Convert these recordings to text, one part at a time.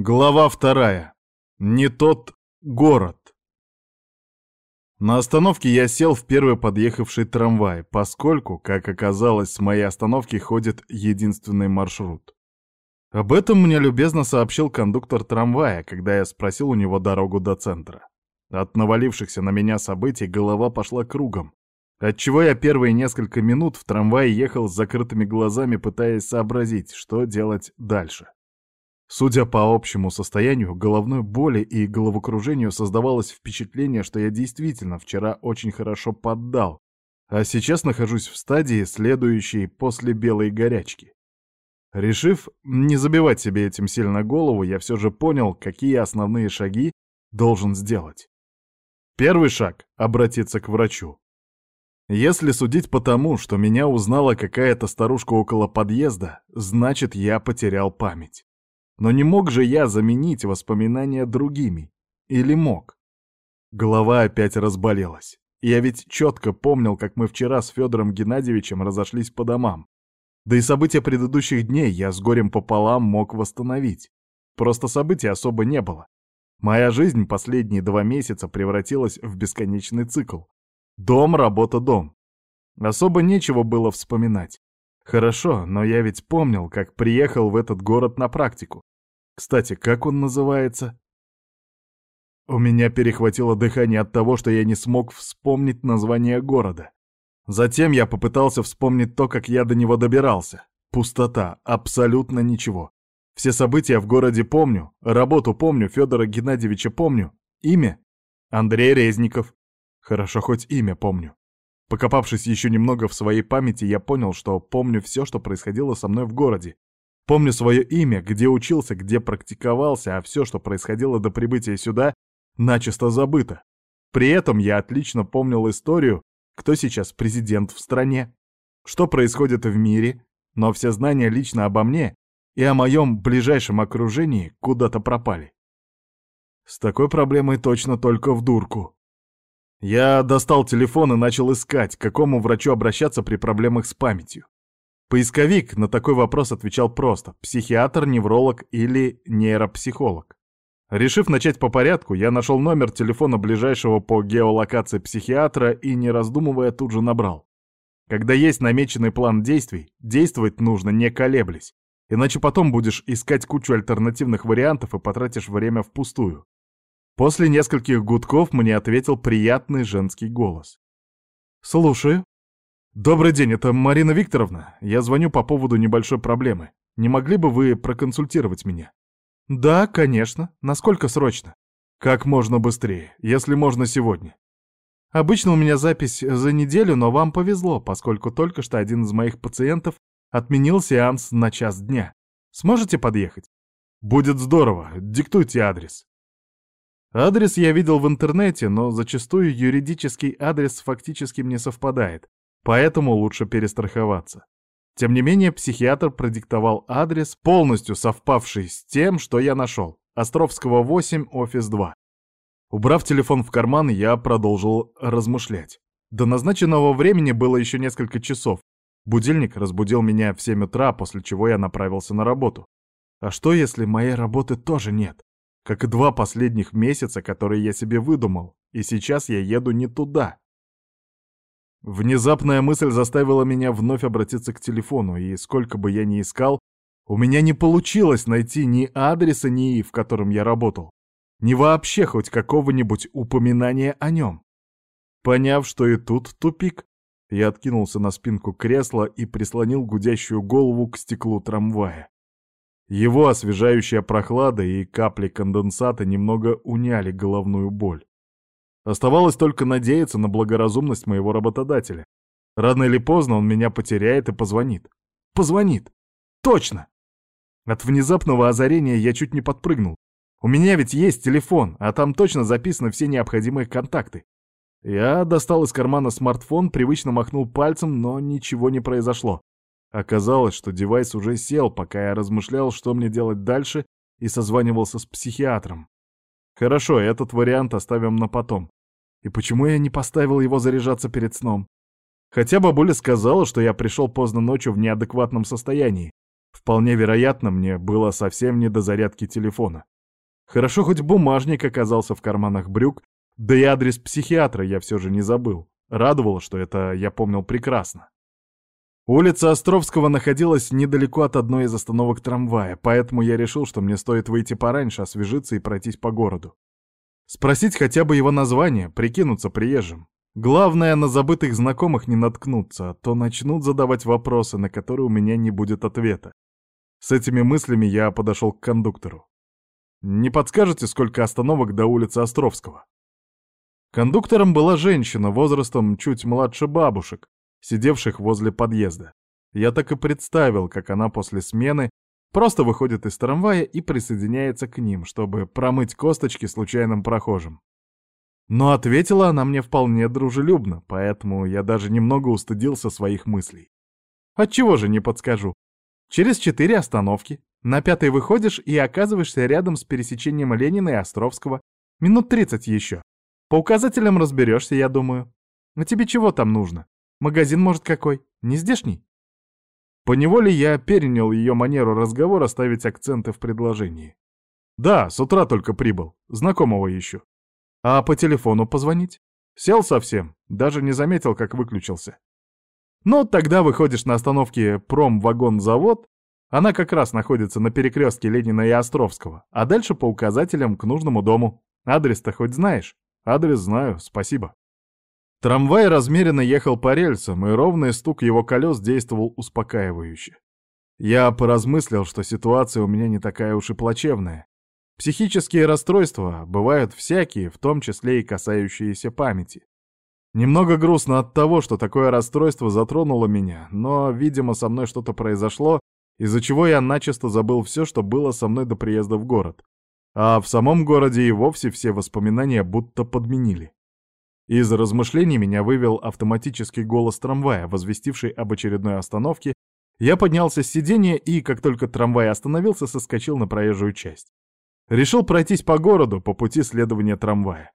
Глава вторая. Не тот город. На остановке я сел в первый подъехавший трамвай, поскольку, как оказалось, с моей остановки ходит единственный маршрут. Об этом мне любезно сообщил кондуктор трамвая, когда я спросил у него дорогу до центра. От навалившихся на меня событий голова пошла кругом, отчего я первые несколько минут в трамвае ехал с закрытыми глазами, пытаясь сообразить, что делать дальше. Судя по общему состоянию головной боли и головокружению, создавалось впечатление, что я действительно вчера очень хорошо поддал, а сейчас нахожусь в стадии, следующей после белой горячки. Решив не забивать себе этим сильно голову, я все же понял, какие основные шаги должен сделать. Первый шаг — обратиться к врачу. Если судить по тому, что меня узнала какая-то старушка около подъезда, значит, я потерял память. Но не мог же я заменить воспоминания другими? Или мог? Голова опять разболелась. Я ведь четко помнил, как мы вчера с Федором Геннадьевичем разошлись по домам. Да и события предыдущих дней я с горем пополам мог восстановить. Просто событий особо не было. Моя жизнь последние два месяца превратилась в бесконечный цикл. Дом, работа, дом. Особо нечего было вспоминать. Хорошо, но я ведь помнил, как приехал в этот город на практику. Кстати, как он называется? У меня перехватило дыхание от того, что я не смог вспомнить название города. Затем я попытался вспомнить то, как я до него добирался. Пустота, абсолютно ничего. Все события в городе помню, работу помню, Федора Геннадьевича помню. Имя? Андрей Резников. Хорошо, хоть имя помню. Покопавшись еще немного в своей памяти, я понял, что помню все, что происходило со мной в городе. Помню свое имя, где учился, где практиковался, а все, что происходило до прибытия сюда, начисто забыто. При этом я отлично помнил историю, кто сейчас президент в стране, что происходит в мире, но все знания лично обо мне и о моем ближайшем окружении куда-то пропали. С такой проблемой точно только в дурку. Я достал телефон и начал искать, к какому врачу обращаться при проблемах с памятью. Поисковик на такой вопрос отвечал просто – психиатр, невролог или нейропсихолог. Решив начать по порядку, я нашел номер телефона ближайшего по геолокации психиатра и, не раздумывая, тут же набрал. Когда есть намеченный план действий, действовать нужно не колеблясь, иначе потом будешь искать кучу альтернативных вариантов и потратишь время впустую. После нескольких гудков мне ответил приятный женский голос. «Слушаю», «Добрый день, это Марина Викторовна. Я звоню по поводу небольшой проблемы. Не могли бы вы проконсультировать меня?» «Да, конечно. Насколько срочно?» «Как можно быстрее, если можно сегодня». «Обычно у меня запись за неделю, но вам повезло, поскольку только что один из моих пациентов отменил сеанс на час дня. Сможете подъехать?» «Будет здорово. Диктуйте адрес». Адрес я видел в интернете, но зачастую юридический адрес фактически мне совпадает, поэтому лучше перестраховаться. Тем не менее, психиатр продиктовал адрес, полностью совпавший с тем, что я нашел. Островского 8, офис 2. Убрав телефон в карман, я продолжил размышлять. До назначенного времени было еще несколько часов. Будильник разбудил меня в 7 утра, после чего я направился на работу. А что, если моей работы тоже нет? Как и два последних месяца, которые я себе выдумал, и сейчас я еду не туда. Внезапная мысль заставила меня вновь обратиться к телефону, и сколько бы я ни искал, у меня не получилось найти ни адреса НИИ, в котором я работал, ни вообще хоть какого-нибудь упоминания о нем. Поняв, что и тут тупик, я откинулся на спинку кресла и прислонил гудящую голову к стеклу трамвая. Его освежающая прохлада и капли конденсата немного уняли головную боль. Оставалось только надеяться на благоразумность моего работодателя. Рано или поздно он меня потеряет и позвонит. Позвонит! Точно! От внезапного озарения я чуть не подпрыгнул. У меня ведь есть телефон, а там точно записаны все необходимые контакты. Я достал из кармана смартфон, привычно махнул пальцем, но ничего не произошло. Оказалось, что девайс уже сел, пока я размышлял, что мне делать дальше, и созванивался с психиатром. Хорошо, этот вариант оставим на потом. И почему я не поставил его заряжаться перед сном? Хотя бабуля сказала, что я пришел поздно ночью в неадекватном состоянии, Вполне вероятно, мне было совсем не до зарядки телефона. Хорошо, хоть бумажник оказался в карманах брюк, да и адрес психиатра я все же не забыл. Радовало, что это я помнил прекрасно. Улица Островского находилась недалеко от одной из остановок трамвая, поэтому я решил, что мне стоит выйти пораньше, освежиться и пройтись по городу. Спросить хотя бы его название, прикинуться приезжим. Главное, на забытых знакомых не наткнуться, а то начнут задавать вопросы, на которые у меня не будет ответа. С этими мыслями я подошел к кондуктору. «Не подскажете, сколько остановок до улицы Островского?» Кондуктором была женщина, возрастом чуть младше бабушек, сидевших возле подъезда. Я так и представил, как она после смены просто выходит из трамвая и присоединяется к ним, чтобы промыть косточки случайным прохожим. Но ответила она мне вполне дружелюбно, поэтому я даже немного устыдился своих мыслей. Отчего же не подскажу? Через четыре остановки. На пятой выходишь и оказываешься рядом с пересечением Ленина и Островского. Минут тридцать еще. По указателям разберешься, я думаю. А тебе чего там нужно? Магазин, может, какой? Не здешний?» Поневоле я перенял ее манеру разговора ставить акценты в предложении. «Да, с утра только прибыл. Знакомого ищу. А по телефону позвонить? Сел совсем, даже не заметил, как выключился. Ну, тогда выходишь на остановке промвагонзавод, она как раз находится на перекрестке Ленина и Островского, а дальше по указателям к нужному дому. Адрес-то хоть знаешь? Адрес знаю, спасибо. Трамвай размеренно ехал по рельсам, и ровный стук его колес действовал успокаивающе. Я поразмыслил, что ситуация у меня не такая уж и плачевная. Психические расстройства бывают всякие, в том числе и касающиеся памяти. Немного грустно от того, что такое расстройство затронуло меня, но, видимо, со мной что-то произошло, из-за чего я начисто забыл все, что было со мной до приезда в город. А в самом городе и вовсе все воспоминания будто подменили. Из размышлений меня вывел автоматический голос трамвая, возвестивший об очередной остановке. Я поднялся с сиденья и, как только трамвай остановился, соскочил на проезжую часть. Решил пройтись по городу по пути следования трамвая.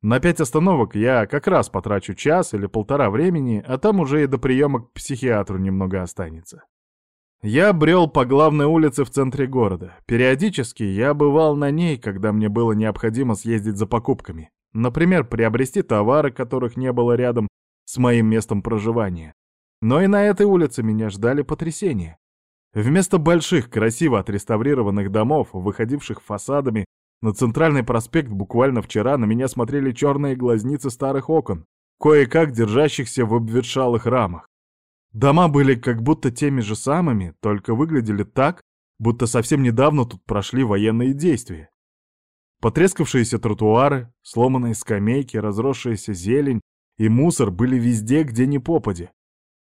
На пять остановок я как раз потрачу час или полтора времени, а там уже и до приема к психиатру немного останется. Я брел по главной улице в центре города. Периодически я бывал на ней, когда мне было необходимо съездить за покупками. Например, приобрести товары, которых не было рядом с моим местом проживания. Но и на этой улице меня ждали потрясения. Вместо больших, красиво отреставрированных домов, выходивших фасадами на центральный проспект буквально вчера на меня смотрели черные глазницы старых окон, кое-как держащихся в обветшалых рамах. Дома были как будто теми же самыми, только выглядели так, будто совсем недавно тут прошли военные действия. Потрескавшиеся тротуары, сломанные скамейки, разросшаяся зелень и мусор были везде, где ни попади.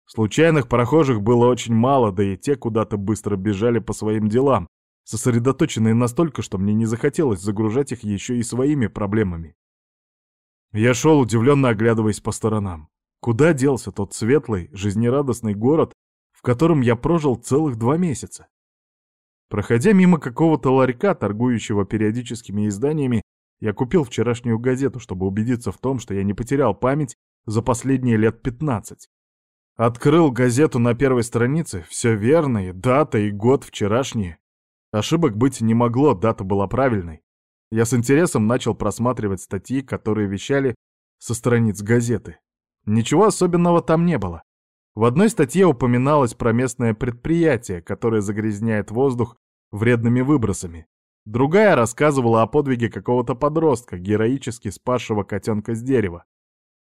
Случайных прохожих было очень мало, да и те куда-то быстро бежали по своим делам, сосредоточенные настолько, что мне не захотелось загружать их еще и своими проблемами. Я шел, удивленно оглядываясь по сторонам. Куда делся тот светлый, жизнерадостный город, в котором я прожил целых два месяца? Проходя мимо какого-то ларька, торгующего периодическими изданиями, я купил вчерашнюю газету, чтобы убедиться в том, что я не потерял память за последние лет 15. Открыл газету на первой странице, все верно, и дата, и год вчерашние. Ошибок быть не могло, дата была правильной. Я с интересом начал просматривать статьи, которые вещали со страниц газеты. Ничего особенного там не было. В одной статье упоминалось про местное предприятие, которое загрязняет воздух вредными выбросами. Другая рассказывала о подвиге какого-то подростка, героически спасшего котенка с дерева.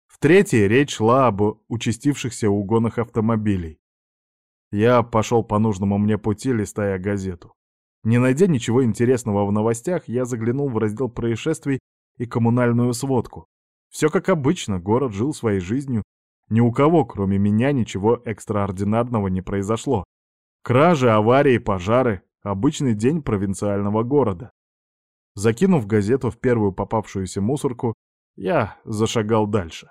В третьей речь шла об участившихся угонах автомобилей. Я пошел по нужному мне пути, листая газету. Не найдя ничего интересного в новостях, я заглянул в раздел происшествий и коммунальную сводку. Все как обычно, город жил своей жизнью, ни у кого, кроме меня, ничего экстраординарного не произошло. Кражи, аварии, пожары — обычный день провинциального города. Закинув газету в первую попавшуюся мусорку, я зашагал дальше.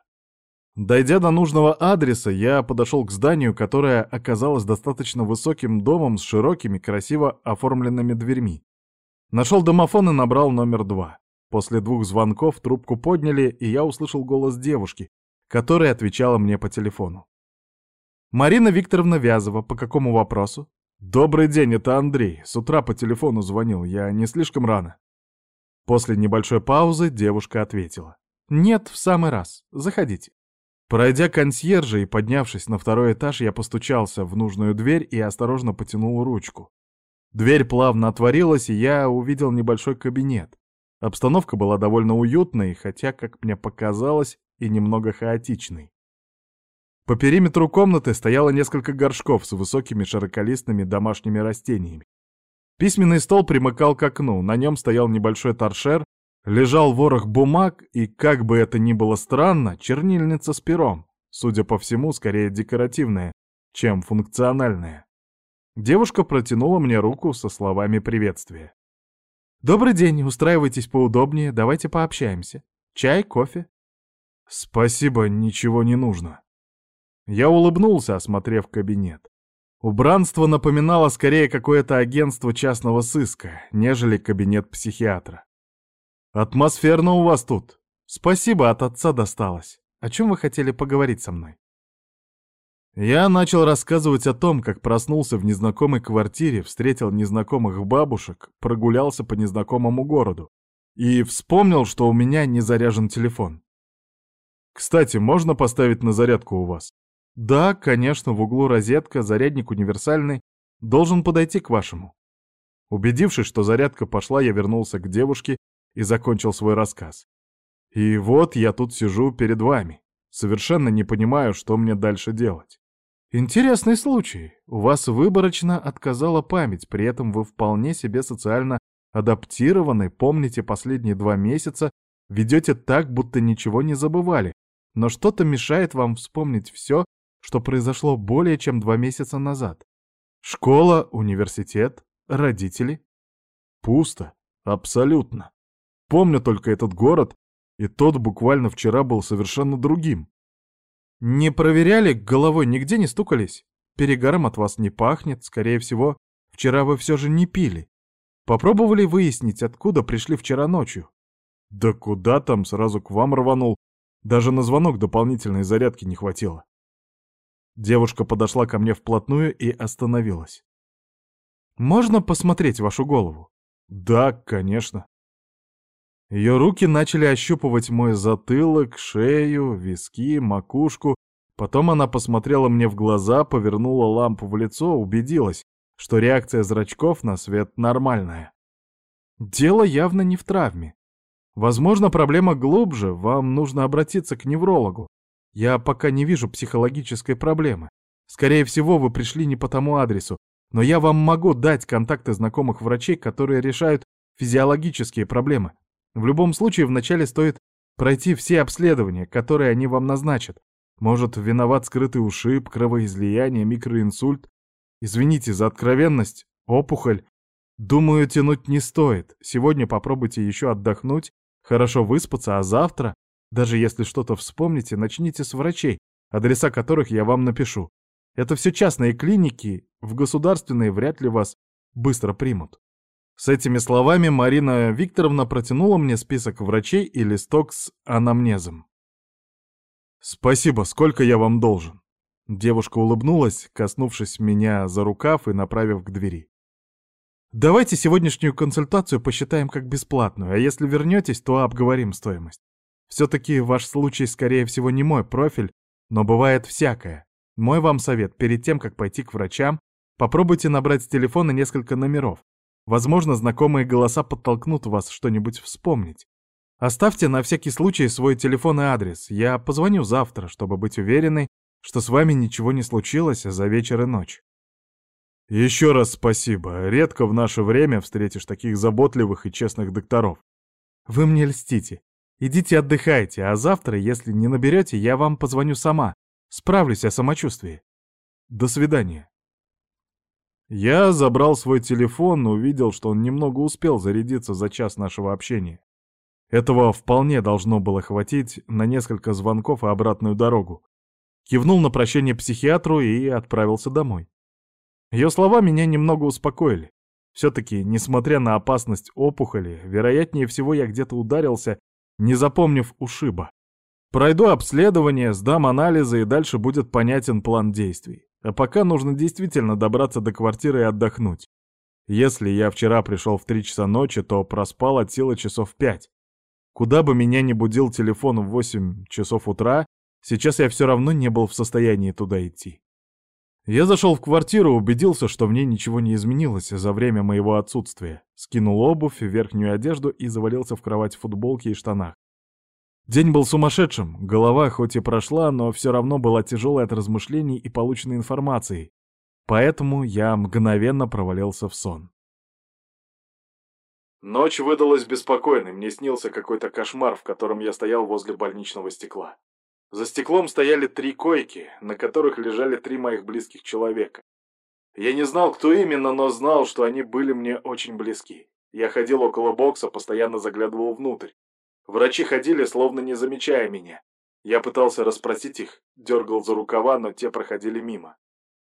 Дойдя до нужного адреса, я подошел к зданию, которое оказалось достаточно высоким домом с широкими, красиво оформленными дверьми. Нашел домофон и набрал номер два. После двух звонков трубку подняли, и я услышал голос девушки, которая отвечала мне по телефону. «Марина Викторовна Вязова, по какому вопросу?» «Добрый день, это Андрей. С утра по телефону звонил. Я не слишком рано?» После небольшой паузы девушка ответила. «Нет, в самый раз. Заходите». Пройдя консьержа и поднявшись на второй этаж, я постучался в нужную дверь и осторожно потянул ручку. Дверь плавно отворилась, и я увидел небольшой кабинет. Обстановка была довольно уютной, хотя, как мне показалось, и немного хаотичной. По периметру комнаты стояло несколько горшков с высокими широколистными домашними растениями. Письменный стол примыкал к окну, на нем стоял небольшой торшер, лежал ворох бумаг и, как бы это ни было странно, чернильница с пером, судя по всему, скорее декоративная, чем функциональная. Девушка протянула мне руку со словами приветствия. «Добрый день, устраивайтесь поудобнее, давайте пообщаемся. Чай, кофе?» «Спасибо, ничего не нужно». Я улыбнулся, осмотрев кабинет. Убранство напоминало скорее какое-то агентство частного сыска, нежели кабинет психиатра. «Атмосферно у вас тут. Спасибо, от отца досталось. О чем вы хотели поговорить со мной?» Я начал рассказывать о том, как проснулся в незнакомой квартире, встретил незнакомых бабушек, прогулялся по незнакомому городу и вспомнил, что у меня не заряжен телефон. «Кстати, можно поставить на зарядку у вас?» Да, конечно, в углу розетка, зарядник универсальный, должен подойти к вашему. Убедившись, что зарядка пошла, я вернулся к девушке и закончил свой рассказ. И вот я тут сижу перед вами. Совершенно не понимаю, что мне дальше делать. Интересный случай. У вас выборочно отказала память, при этом вы вполне себе социально адаптированы, помните последние два месяца, ведете так, будто ничего не забывали, но что-то мешает вам вспомнить все, что произошло более чем два месяца назад. Школа, университет, родители. Пусто. Абсолютно. Помню только этот город, и тот буквально вчера был совершенно другим. Не проверяли, головой нигде не стукались? Перегаром от вас не пахнет, скорее всего, вчера вы все же не пили. Попробовали выяснить, откуда пришли вчера ночью? Да куда там, сразу к вам рванул. Даже на звонок дополнительной зарядки не хватило. Девушка подошла ко мне вплотную и остановилась. «Можно посмотреть вашу голову?» «Да, конечно». Ее руки начали ощупывать мой затылок, шею, виски, макушку. Потом она посмотрела мне в глаза, повернула лампу в лицо, убедилась, что реакция зрачков на свет нормальная. Дело явно не в травме. Возможно, проблема глубже, вам нужно обратиться к неврологу. Я пока не вижу психологической проблемы. Скорее всего, вы пришли не по тому адресу, но я вам могу дать контакты знакомых врачей, которые решают физиологические проблемы. В любом случае, вначале стоит пройти все обследования, которые они вам назначат. Может, виноват скрытый ушиб, кровоизлияние, микроинсульт. Извините за откровенность, опухоль. Думаю, тянуть не стоит. Сегодня попробуйте еще отдохнуть, хорошо выспаться, а завтра даже если что-то вспомните, начните с врачей, адреса которых я вам напишу. Это все частные клиники, в государственные вряд ли вас быстро примут. С этими словами Марина Викторовна протянула мне список врачей и листок с анамнезом. «Спасибо, сколько я вам должен?» Девушка улыбнулась, коснувшись меня за рукав и направив к двери. «Давайте сегодняшнюю консультацию посчитаем как бесплатную, а если вернетесь, то обговорим стоимость. Все-таки ваш случай, скорее всего, не мой профиль, но бывает всякое. Мой вам совет, перед тем, как пойти к врачам, попробуйте набрать с телефона несколько номеров. Возможно, знакомые голоса подтолкнут вас что-нибудь вспомнить. Оставьте на всякий случай свой телефон и адрес. Я позвоню завтра, чтобы быть уверенной, что с вами ничего не случилось за вечер и ночь. Еще раз спасибо. Редко в наше время встретишь таких заботливых и честных докторов. Вы мне льстите. Идите отдыхайте, а завтра, если не наберете, я вам позвоню сама. Справлюсь о самочувствии. До свидания. Я забрал свой телефон, увидел, что он немного успел зарядиться за час нашего общения. Этого вполне должно было хватить на несколько звонков и обратную дорогу. Кивнул на прощение психиатру и отправился домой. Ее слова меня немного успокоили. Все-таки, несмотря на опасность опухоли, вероятнее всего я где-то ударился не запомнив ушиба. Пройду обследование, сдам анализы, и дальше будет понятен план действий. А пока нужно действительно добраться до квартиры и отдохнуть. Если я вчера пришел в 3 часа ночи, то проспал от силы часов 5. Куда бы меня ни будил телефон в 8 часов утра, сейчас я все равно не был в состоянии туда идти. Я зашел в квартиру, убедился, что в ней ничего не изменилось за время моего отсутствия, скинул обувь, верхнюю одежду и завалился в кровать в футболке и штанах. День был сумасшедшим, голова хоть и прошла, но все равно была тяжелой от размышлений и полученной информации, поэтому я мгновенно провалился в сон. Ночь выдалась беспокойной, мне снился какой-то кошмар, в котором я стоял возле больничного стекла. За стеклом стояли три койки, на которых лежали три моих близких человека. Я не знал, кто именно, но знал, что они были мне очень близки. Я ходил около бокса, постоянно заглядывал внутрь. Врачи ходили, словно не замечая меня. Я пытался расспросить их, дергал за рукава, но те проходили мимо.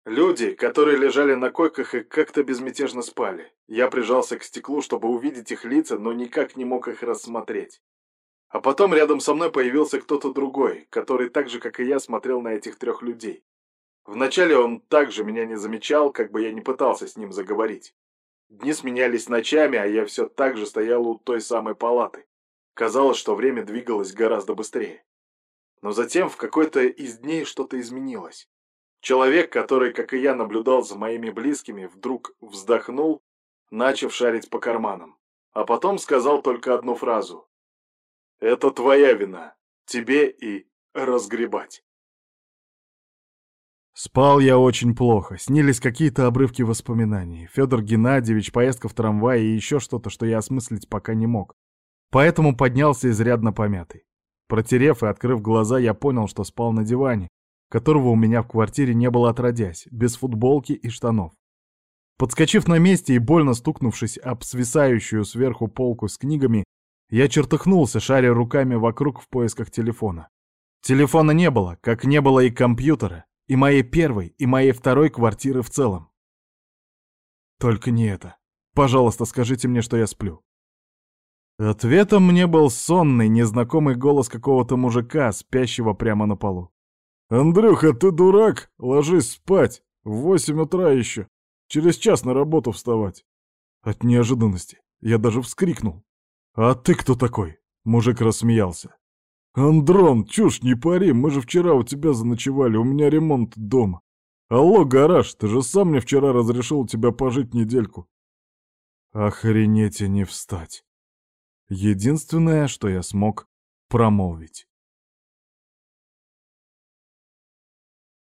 Люди, которые лежали на койках и как-то безмятежно спали. Я прижался к стеклу, чтобы увидеть их лица, но никак не мог их рассмотреть. А потом рядом со мной появился кто-то другой, который так же, как и я, смотрел на этих трех людей. Вначале он также меня не замечал, как бы я не пытался с ним заговорить. Дни сменялись ночами, а я все так же стоял у той самой палаты. Казалось, что время двигалось гораздо быстрее. Но затем в какой-то из дней что-то изменилось. Человек, который, как и я, наблюдал за моими близкими, вдруг вздохнул, начав шарить по карманам. А потом сказал только одну фразу. Это твоя вина. Тебе и разгребать. Спал я очень плохо, снились какие-то обрывки воспоминаний. Федор Геннадьевич, поездка в трамвае и еще что-то, что я осмыслить пока не мог. Поэтому поднялся изрядно помятый. Протерев и открыв глаза, я понял, что спал на диване, которого у меня в квартире не было отродясь, без футболки и штанов. Подскочив на месте и больно стукнувшись об свисающую сверху полку с книгами, я чертыхнулся, шаря руками вокруг в поисках телефона. Телефона не было, как не было и компьютера, и моей первой, и моей второй квартиры в целом. Только не это. Пожалуйста, скажите мне, что я сплю. Ответом мне был сонный, незнакомый голос какого-то мужика, спящего прямо на полу. «Андрюха, ты дурак? Ложись спать. В восемь утра еще. Через час на работу вставать». От неожиданности я даже вскрикнул. «А ты кто такой?» — мужик рассмеялся. «Андрон, чушь не пари, мы же вчера у тебя заночевали, у меня ремонт дома. Алло, гараж, ты же сам мне вчера разрешил у тебя пожить недельку». Охренеть и не встать. Единственное, что я смог промолвить.